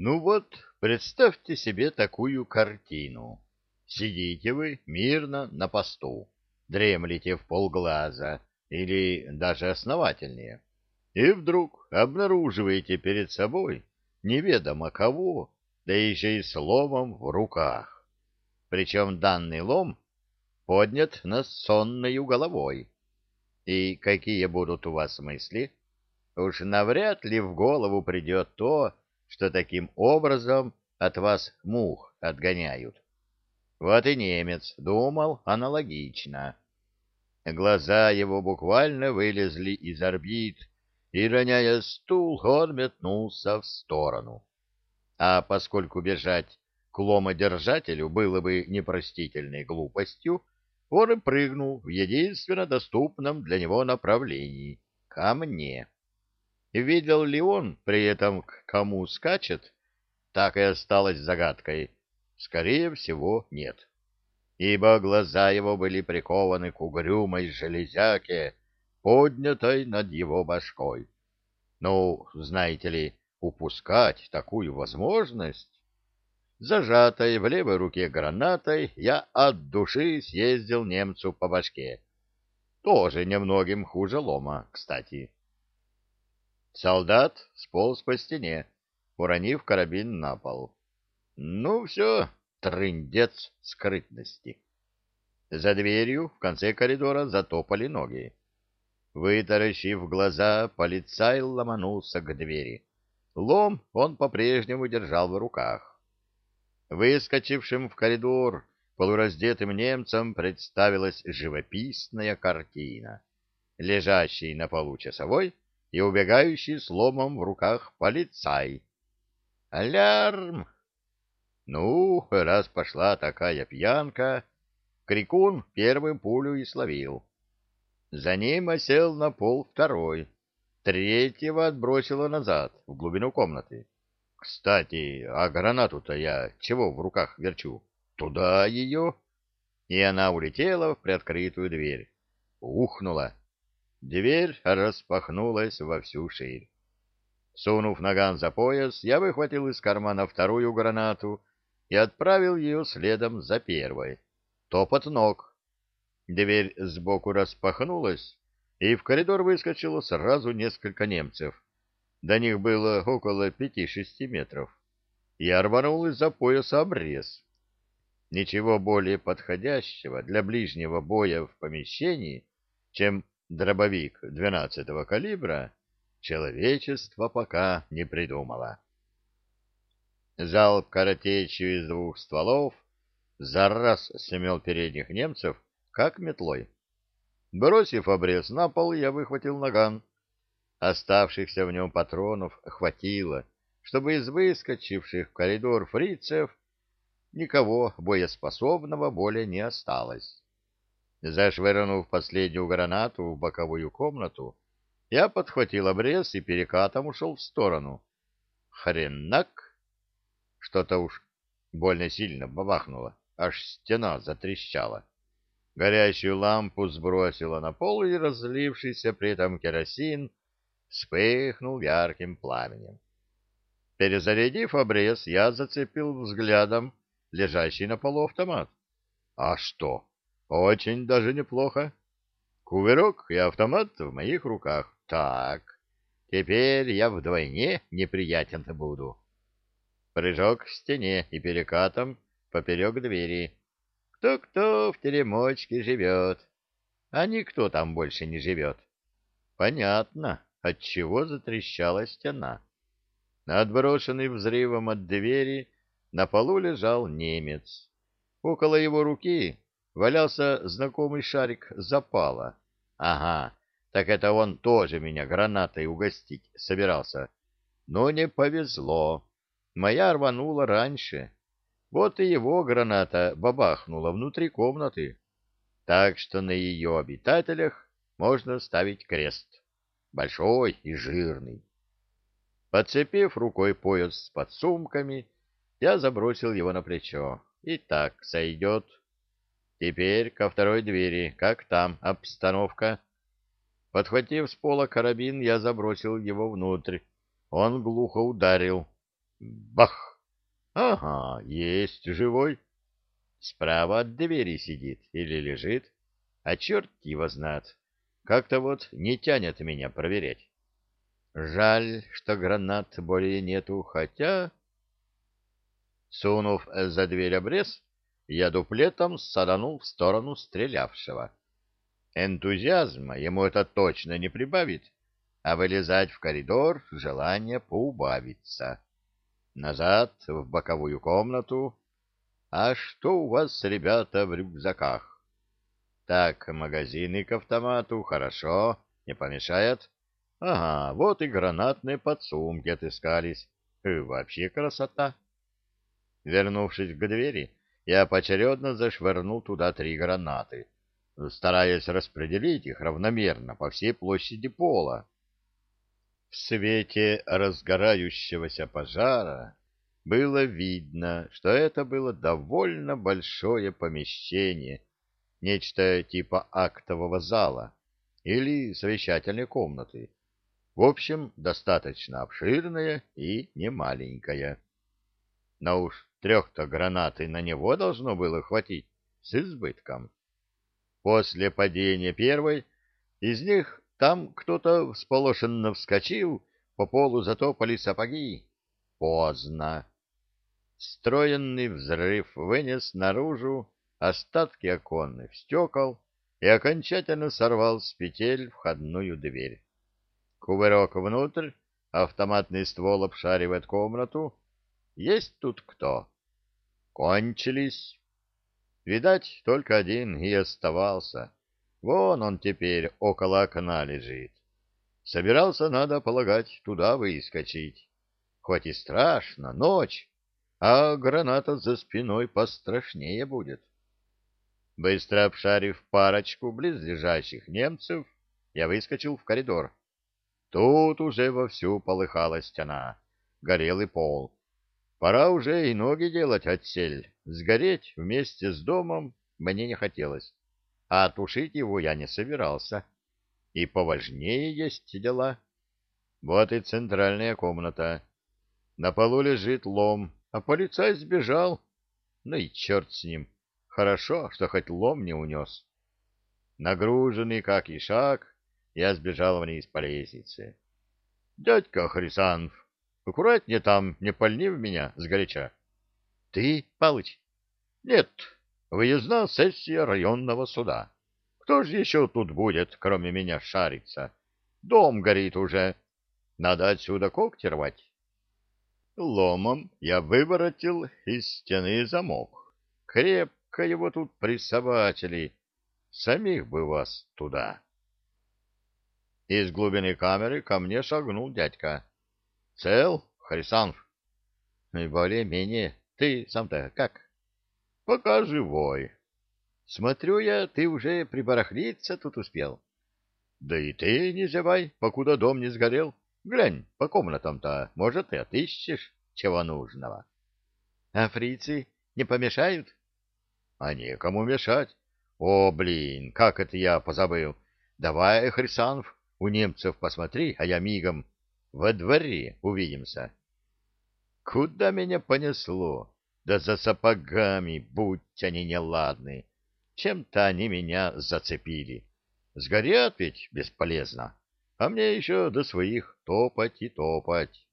Ну вот, представьте себе такую картину. Сидите вы мирно на посту, дремлете в полглаза или даже основательнее, и вдруг обнаруживаете перед собой неведомо кого, да еще и с ломом в руках. Причем данный лом поднят над сонною головой. И какие будут у вас мысли? Уж навряд ли в голову придет то, что таким образом от вас мух отгоняют. Вот и немец думал аналогично. Глаза его буквально вылезли из орбит, и, роняя стул, он метнулся в сторону. А поскольку бежать к ломодержателю было бы непростительной глупостью, он и прыгнул в единственно доступном для него направлении — ко мне. Видел ли он при этом, к кому скачет, так и осталось загадкой. Скорее всего, нет. Ибо глаза его были прикованы к угрюмой железяке, поднятой над его башкой. Ну, знаете ли, упускать такую возможность? Зажатой в левой руке гранатой я от души съездил немцу по башке. Тоже немногим хуже лома, кстати. Солдат сполз по стене, уронив карабин на пол. Ну все, трындец скрытности. За дверью в конце коридора затопали ноги. Вытаращив глаза, полицай ломанулся к двери. Лом он по-прежнему держал в руках. Выскочившим в коридор полураздетым немцам представилась живописная картина. Лежащий на полу часовой — и убегающий с ломом в руках полицай. «Алярм!» Ну, раз пошла такая пьянка, крикун первым пулю и словил. За ним осел на пол второй, третьего отбросило назад, в глубину комнаты. Кстати, а гранату-то я чего в руках верчу? Туда ее! И она улетела в приоткрытую дверь. Ухнула. Дверь распахнулась во всю ширь. Сунув наган за пояс, я выхватил из кармана вторую гранату и отправил ее следом за первой. Топот ног. Дверь сбоку распахнулась, и в коридор выскочило сразу несколько немцев. До них было около пяти-шести метров. Я рванул из-за пояса обрез. Ничего более подходящего для ближнего боя в помещении, чем дробовик 12-го калибра человечество пока не придумало. Залп коротечью из двух стволов за раз смел передних немцев, как метлой. Бросив обрез на пол, я выхватил наган. Оставшихся в нем патронов хватило, чтобы из выскочивших в коридор фрицев никого боеспособного более не осталось. Зашвырнув последнюю гранату в боковую комнату, я подхватил обрез и перекатом ушел в сторону. Хренак! Что-то уж больно сильно бабахнуло, аж стена затрещала. Горящую лампу сбросило на пол, и разлившийся при этом керосин вспыхнул ярким пламенем. Перезарядив обрез, я зацепил взглядом лежащий на полу автомат. А что? Очень даже неплохо. Кувырок и автомат в моих руках. Так, теперь я вдвойне неприятен буду. Прыжок к стене и перекатом поперек двери. Кто-кто в теремочке живет, а никто там больше не живет. Понятно, отчего затрещала стена. Отброшенный взрывом от двери на полу лежал немец. Около его руки валялся знакомый шарик запала. Ага, так это он тоже меня гранатой угостить собирался. Но не повезло. Моя рванула раньше. Вот и его граната бабахнула внутри комнаты. Так что на ее обитателях можно ставить крест. Большой и жирный. Подцепив рукой пояс с подсумками, я забросил его на плечо. И так сойдет. Теперь ко второй двери. Как там обстановка? Подхватив с пола карабин, я забросил его внутрь. Он глухо ударил. Бах! Ага, есть живой. Справа от двери сидит или лежит, а черт его знает. Как-то вот не тянет меня проверять. Жаль, что гранат более нету, хотя... Сунув за дверь обрез, я дуплетом саданул в сторону стрелявшего. Энтузиазма ему это точно не прибавит, а вылезать в коридор желание поубавится. Назад, в боковую комнату. А что у вас, ребята, в рюкзаках? Так, магазины к автомату, хорошо, не помешает. Ага, вот и гранатные подсумки отыскались. И вообще красота. Вернувшись к двери, я поочередно зашвырнул туда три гранаты, стараясь распределить их равномерно по всей площади пола. В свете разгорающегося пожара было видно, что это было довольно большое помещение, нечто типа актового зала или совещательной комнаты. В общем, достаточно обширное и немаленькое. Но уж трех-то гранат и на него должно было хватить с избытком. После падения первой из них там кто-то всполошенно вскочил, по полу затопали сапоги. Поздно. Строенный взрыв вынес наружу остатки оконных стекол и окончательно сорвал с петель входную дверь. Кувырок внутрь, автоматный ствол обшаривает комнату, есть тут кто? Кончились. Видать, только один и оставался. Вон он теперь около окна лежит. Собирался, надо полагать, туда выскочить. Хоть и страшно, ночь, а граната за спиной пострашнее будет. Быстро обшарив парочку близлежащих немцев, я выскочил в коридор. Тут уже вовсю полыхала стена, горел и пол. Пора уже и ноги делать отсель. Сгореть вместе с домом мне не хотелось, а тушить его я не собирался. И поважнее есть дела. Вот и центральная комната. На полу лежит лом, а полицай сбежал. Ну и черт с ним. Хорошо, что хоть лом не унес. Нагруженный, как и шаг, я сбежал вниз по лестнице. — Дядька Хрисанов, Аккуратнее там, не пальни в меня сгоряча. — Ты, Палыч? — Нет, выездная сессия районного суда. Кто же еще тут будет, кроме меня, шариться? Дом горит уже. Надо отсюда когти рвать. Ломом я выворотил из стены замок. Крепко его тут присобачили. Самих бы вас туда. Из глубины камеры ко мне шагнул дядька. Цел, Харисанов? Ну более-менее. Ты сам-то как? Пока живой. Смотрю я, ты уже прибарахлиться тут успел. Да и ты не зевай, покуда дом не сгорел. Глянь, по комнатам-то, может, и отыщешь чего нужного. А фрицы не помешают? А некому мешать. О, блин, как это я позабыл. Давай, Хрисанов, у немцев посмотри, а я мигом во дворе увидимся. Куда меня понесло? Да за сапогами, будь они неладны. Чем-то они меня зацепили. Сгорят ведь бесполезно, а мне еще до своих топать и топать.